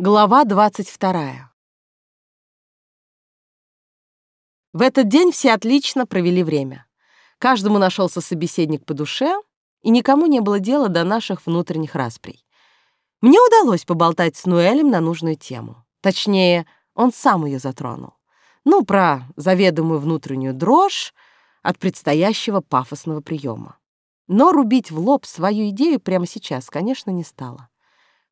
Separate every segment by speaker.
Speaker 1: Глава 22. В этот день все отлично провели время. Каждому нашелся собеседник по душе, и никому не было дела до наших внутренних расприй. Мне удалось поболтать с Нуэлем на нужную тему. Точнее, он сам ее затронул. Ну, про заведомую внутреннюю дрожь от предстоящего пафосного приема. Но рубить в лоб свою идею прямо сейчас, конечно, не стало.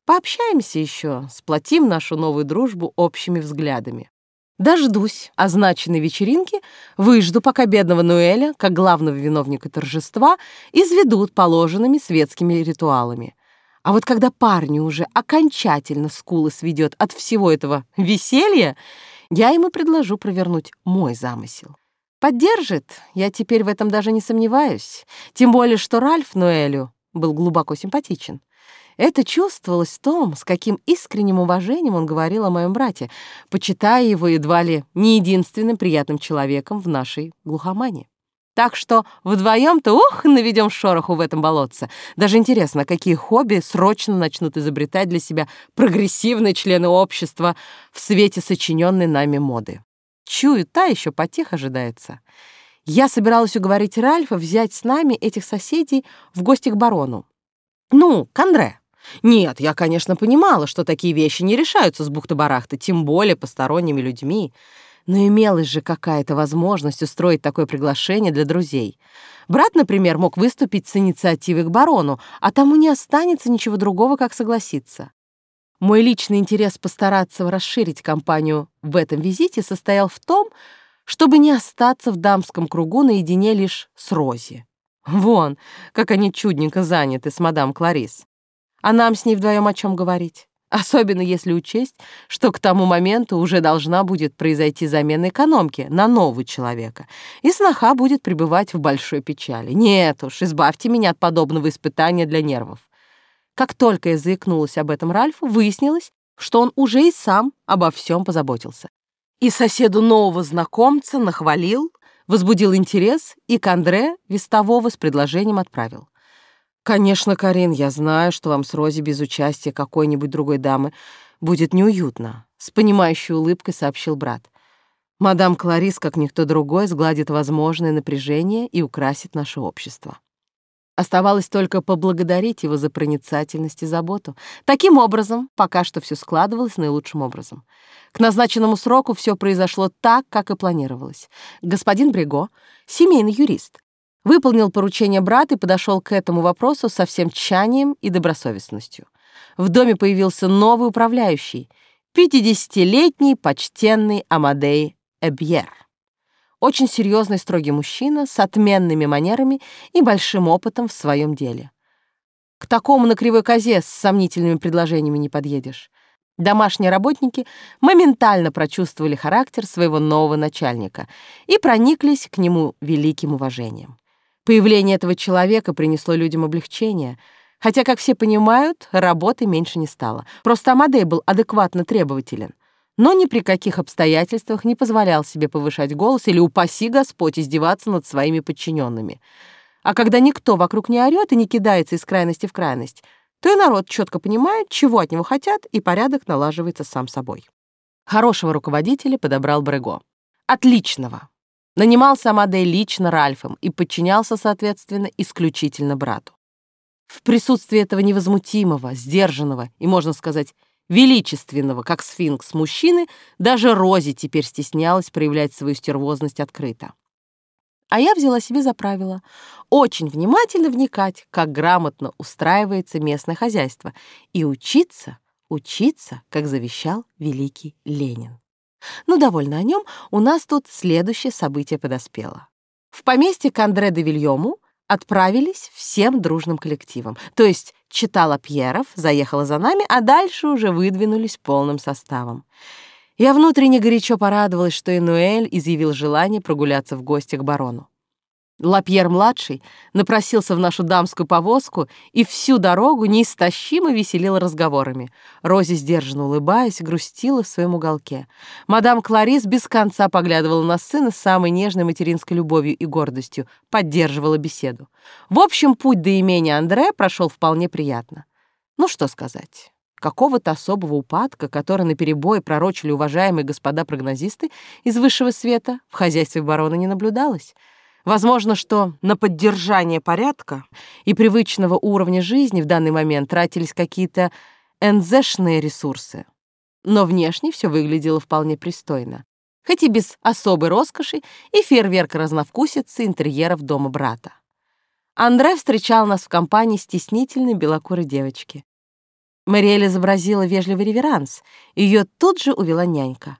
Speaker 1: Пообщаемся еще, сплотим нашу новую дружбу общими взглядами. Дождусь означенной вечеринки, выжду, пока бедного Нуэля, как главного виновника торжества, изведут положенными светскими ритуалами. А вот когда парню уже окончательно скулы сведет от всего этого веселья, я ему предложу провернуть мой замысел. Поддержит, я теперь в этом даже не сомневаюсь, тем более что Ральф Нуэлю был глубоко симпатичен. Это чувствовалось в том, с каким искренним уважением он говорил о моем брате, почитая его едва ли не единственным приятным человеком в нашей глухомане. Так что вдвоем-то, ух, наведем шороху в этом болотце. Даже интересно, какие хобби срочно начнут изобретать для себя прогрессивные члены общества в свете сочиненной нами моды. Чую, та еще потих ожидается. Я собиралась уговорить Ральфа взять с нами этих соседей в гости к барону. Ну, к Андре. Нет, я, конечно, понимала, что такие вещи не решаются с бухты-барахты, тем более посторонними людьми. Но имелась же какая-то возможность устроить такое приглашение для друзей. Брат, например, мог выступить с инициативой к барону, а тому не останется ничего другого, как согласиться. Мой личный интерес постараться расширить компанию в этом визите состоял в том, чтобы не остаться в дамском кругу наедине лишь с Рози. Вон, как они чудненько заняты с мадам Кларис. А нам с ней вдвоем о чем говорить? Особенно если учесть, что к тому моменту уже должна будет произойти замена экономки на нового человека, и сноха будет пребывать в большой печали. Нет уж, избавьте меня от подобного испытания для нервов. Как только я заикнулась об этом Ральфу, выяснилось, что он уже и сам обо всем позаботился. И соседу нового знакомца нахвалил, возбудил интерес и к Андре Вестового с предложением отправил. «Конечно, Карин, я знаю, что вам с Рози без участия какой-нибудь другой дамы будет неуютно», — с понимающей улыбкой сообщил брат. «Мадам Кларис, как никто другой, сгладит возможное напряжение и украсит наше общество». Оставалось только поблагодарить его за проницательность и заботу. Таким образом, пока что все складывалось наилучшим образом. К назначенному сроку все произошло так, как и планировалось. Господин Бриго, семейный юрист, выполнил поручение брата и подошел к этому вопросу со всем тщанием и добросовестностью. В доме появился новый управляющий, 50-летний почтенный Амадей Эбьер. Очень серьезный строгий мужчина с отменными манерами и большим опытом в своем деле. К такому на кривой козе с сомнительными предложениями не подъедешь. Домашние работники моментально прочувствовали характер своего нового начальника и прониклись к нему великим уважением. Появление этого человека принесло людям облегчение, хотя, как все понимают, работы меньше не стало. Просто Амадей был адекватно требователен, но ни при каких обстоятельствах не позволял себе повышать голос или, упаси Господь, издеваться над своими подчиненными. А когда никто вокруг не орёт и не кидается из крайности в крайность, то и народ четко понимает, чего от него хотят, и порядок налаживается сам собой. Хорошего руководителя подобрал Брего. Отличного. Нанимался Амадей лично Ральфом и подчинялся, соответственно, исключительно брату. В присутствии этого невозмутимого, сдержанного и, можно сказать, величественного, как сфинкс мужчины, даже Рози теперь стеснялась проявлять свою стервозность открыто. А я взяла себе за правило очень внимательно вникать, как грамотно устраивается местное хозяйство, и учиться, учиться, как завещал великий Ленин. Ну, довольно о нем, у нас тут следующее событие подоспело. В поместье к Андре де Вильому отправились всем дружным коллективом. То есть читала Пьеров, заехала за нами, а дальше уже выдвинулись полным составом. Я внутренне горячо порадовалась, что Энуэль изъявил желание прогуляться в гости к барону. Лапьер-младший напросился в нашу дамскую повозку и всю дорогу неистощимо веселил разговорами. Рози, сдержанно улыбаясь, грустила в своем уголке. Мадам Кларис без конца поглядывала на сына с самой нежной материнской любовью и гордостью, поддерживала беседу. В общем, путь до имени Андре прошел вполне приятно. Ну что сказать. Какого-то особого упадка, который наперебой пророчили уважаемые господа прогнозисты из высшего света, в хозяйстве барона не наблюдалось. Возможно, что на поддержание порядка и привычного уровня жизни в данный момент тратились какие-то НЗшные ресурсы. Но внешне все выглядело вполне пристойно, хоть и без особой роскоши и фейерверка разновкусицы интерьеров дома брата. Андре встречал нас в компании стеснительной белокурой девочки. Мариэль изобразила вежливый реверанс, ее тут же увела нянька.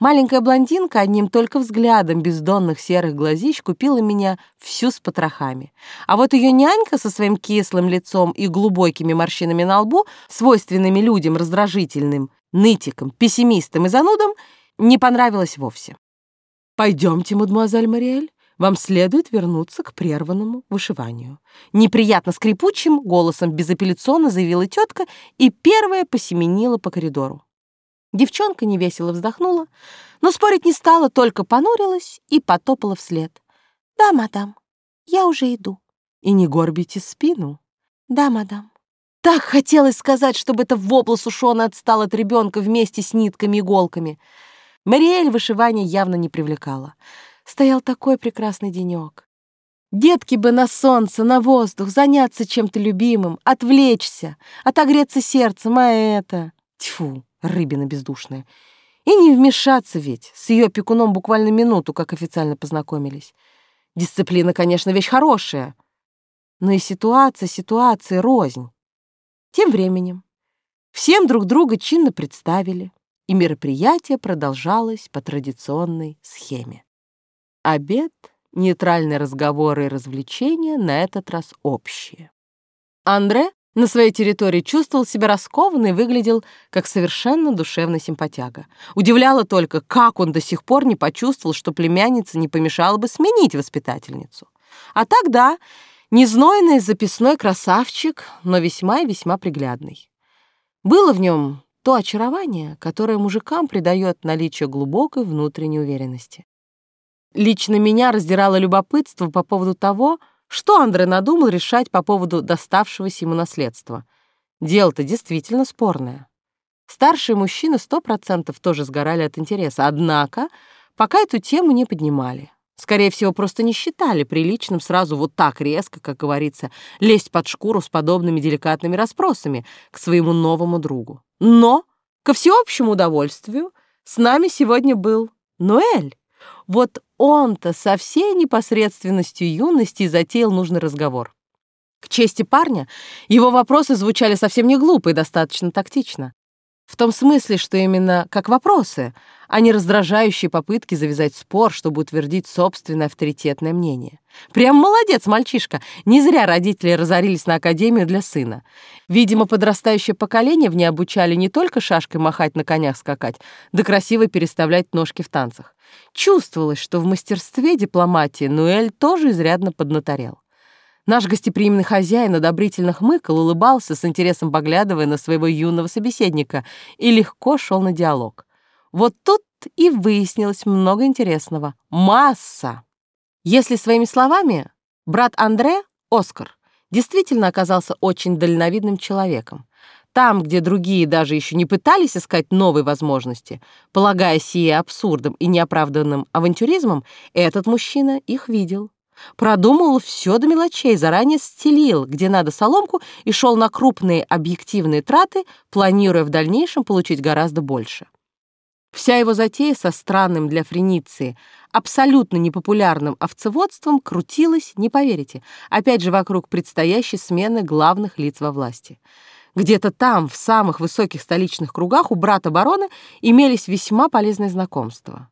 Speaker 1: Маленькая блондинка одним только взглядом бездонных серых глазищ купила меня всю с потрохами. А вот ее нянька со своим кислым лицом и глубокими морщинами на лбу, свойственными людям раздражительным, нытикам, пессимистам и занудам, не понравилась вовсе. «Пойдемте, мадемуазель Мариэль, вам следует вернуться к прерванному вышиванию. Неприятно скрипучим голосом безапелляционно заявила тетка и первая посеменила по коридору. Девчонка невесело вздохнула, но спорить не стала, только понурилась и потопала вслед. «Да, мадам, я уже иду». «И не горбите спину». «Да, мадам». Так хотелось сказать, чтобы эта вобла сушеная отстала от ребенка вместе с нитками и иголками. Мариэль вышивание явно не привлекала стоял такой прекрасный денек. Детки бы на солнце, на воздух, заняться чем-то любимым, отвлечься, отогреться сердцем, а это... Тьфу, рыбина бездушная. И не вмешаться ведь, с ее опекуном буквально минуту, как официально познакомились. Дисциплина, конечно, вещь хорошая, но и ситуация, ситуация рознь. Тем временем всем друг друга чинно представили, и мероприятие продолжалось по традиционной схеме. Обед, нейтральные разговоры и развлечения на этот раз общие. Андре на своей территории чувствовал себя раскованно и выглядел как совершенно душевный симпатяга. Удивляло только, как он до сих пор не почувствовал, что племянница не помешала бы сменить воспитательницу. А тогда незнойный записной красавчик, но весьма и весьма приглядный. Было в нем то очарование, которое мужикам придает наличие глубокой внутренней уверенности. Лично меня раздирало любопытство по поводу того, что Андре надумал решать по поводу доставшегося ему наследства. Дело-то действительно спорное. Старшие мужчины сто процентов тоже сгорали от интереса, однако пока эту тему не поднимали. Скорее всего, просто не считали приличным сразу вот так резко, как говорится, лезть под шкуру с подобными деликатными расспросами к своему новому другу. Но, ко всеобщему удовольствию, с нами сегодня был Ноэль. Вот он-то со всей непосредственностью юности затеял нужный разговор. К чести парня, его вопросы звучали совсем не глупо и достаточно тактично. В том смысле, что именно как вопросы, а не раздражающие попытки завязать спор, чтобы утвердить собственное авторитетное мнение. Прям молодец, мальчишка. Не зря родители разорились на академию для сына. Видимо, подрастающее поколение в ней обучали не только шашкой махать на конях скакать, да красиво переставлять ножки в танцах. Чувствовалось, что в мастерстве дипломатии Нуэль тоже изрядно поднаторел. Наш гостеприимный хозяин одобрительно хмыкал, улыбался, с интересом поглядывая на своего юного собеседника, и легко шел на диалог. Вот тут и выяснилось много интересного. Масса! Если своими словами, брат Андре, Оскар, действительно оказался очень дальновидным человеком. Там, где другие даже еще не пытались искать новые возможности, полагая сие абсурдом и неоправданным авантюризмом, этот мужчина их видел. Продумал все до мелочей, заранее стелил, где надо соломку, и шел на крупные объективные траты, планируя в дальнейшем получить гораздо больше. Вся его затея со странным для Френиции, абсолютно непопулярным овцеводством крутилась, не поверите, опять же вокруг предстоящей смены главных лиц во власти. Где-то там, в самых высоких столичных кругах, у брата барона имелись весьма полезные знакомства.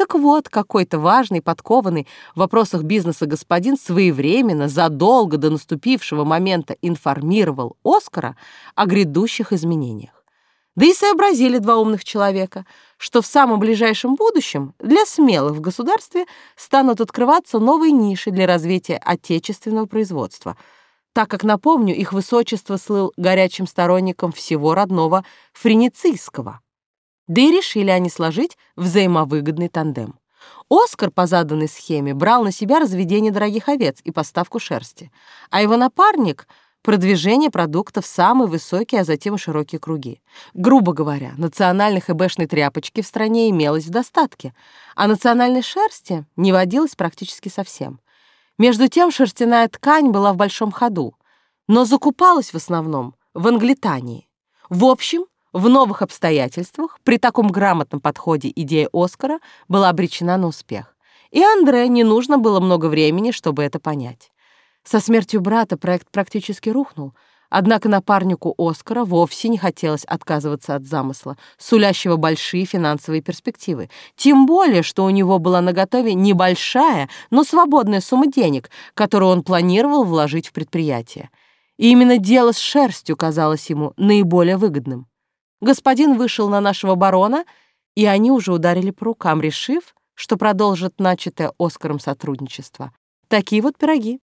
Speaker 1: Так вот, какой-то важный, подкованный в вопросах бизнеса господин своевременно, задолго до наступившего момента информировал Оскара о грядущих изменениях. Да и сообразили два умных человека, что в самом ближайшем будущем для смелых в государстве станут открываться новые ниши для развития отечественного производства, так как, напомню, их высочество слыл горячим сторонником всего родного френицийского. Да и решили они сложить взаимовыгодный тандем. Оскар по заданной схеме брал на себя разведение дорогих овец и поставку шерсти, а его напарник продвижение продукта в самые высокие, а затем и широкие круги. Грубо говоря, национальной хэбэшной тряпочки в стране имелось в достатке, а национальной шерсти не водилось практически совсем. Между тем шерстяная ткань была в большом ходу, но закупалась в основном в Англитании. В общем, в новых обстоятельствах при таком грамотном подходе идея Оскара была обречена на успех. И Андре не нужно было много времени, чтобы это понять. Со смертью брата проект практически рухнул, однако напарнику Оскара вовсе не хотелось отказываться от замысла, сулящего большие финансовые перспективы. Тем более, что у него была наготове небольшая, но свободная сумма денег, которую он планировал вложить в предприятие. И именно дело с шерстью казалось ему наиболее выгодным. Господин вышел на нашего барона, и они уже ударили по рукам, решив, что продолжат начатое Оскаром сотрудничество. Такие вот пироги.